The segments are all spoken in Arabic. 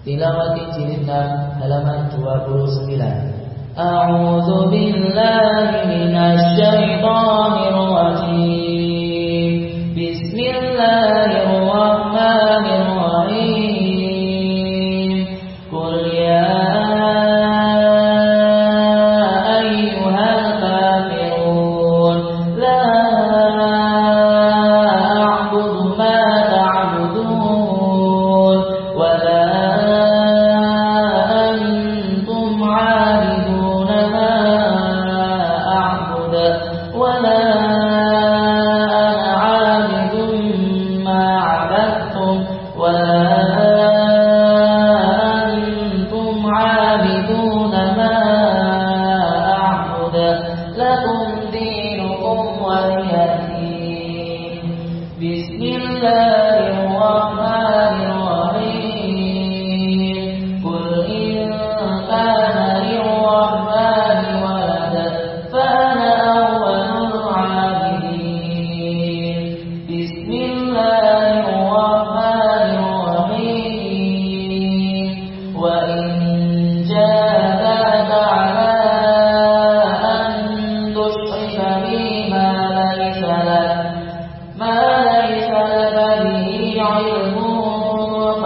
Tilawah jilid 6 halaman 29 A'udzu billahi minasy syaithanir rajim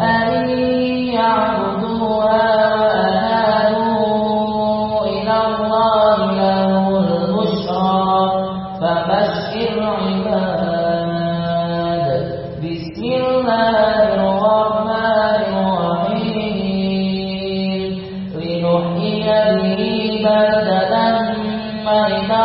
أن يعبدوها وأنابوا إلى الله له البشرى فبشر عباد بسم الله الرحمن الرحيم. لنحيي به بلدة ميتا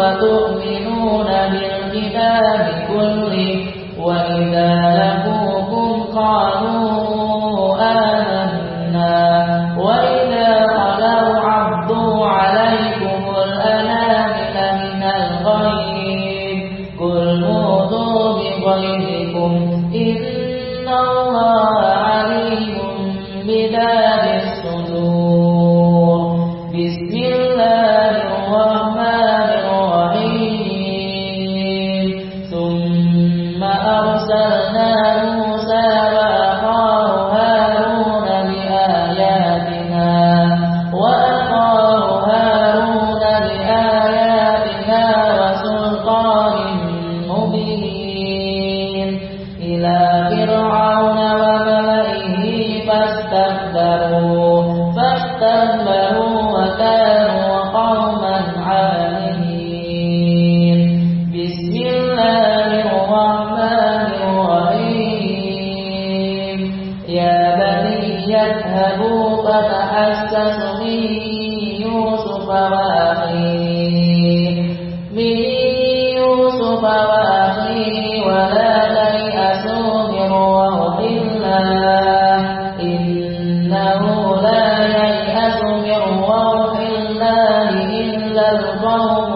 وتؤمنون بالكتاب كله وإذا لقوكم قالوا آمنا وإذا خلوا عضوا عليكم الأنامل من الغيظ قل موتوا بغيظكم إن الله عليم بذات الصدور. اذهبوا فتحسس من يوسف وأخيه. من يوسف وأخيه ولا تيأسوا من روح الله. إنه لا ييأس من روح الله إلا القوم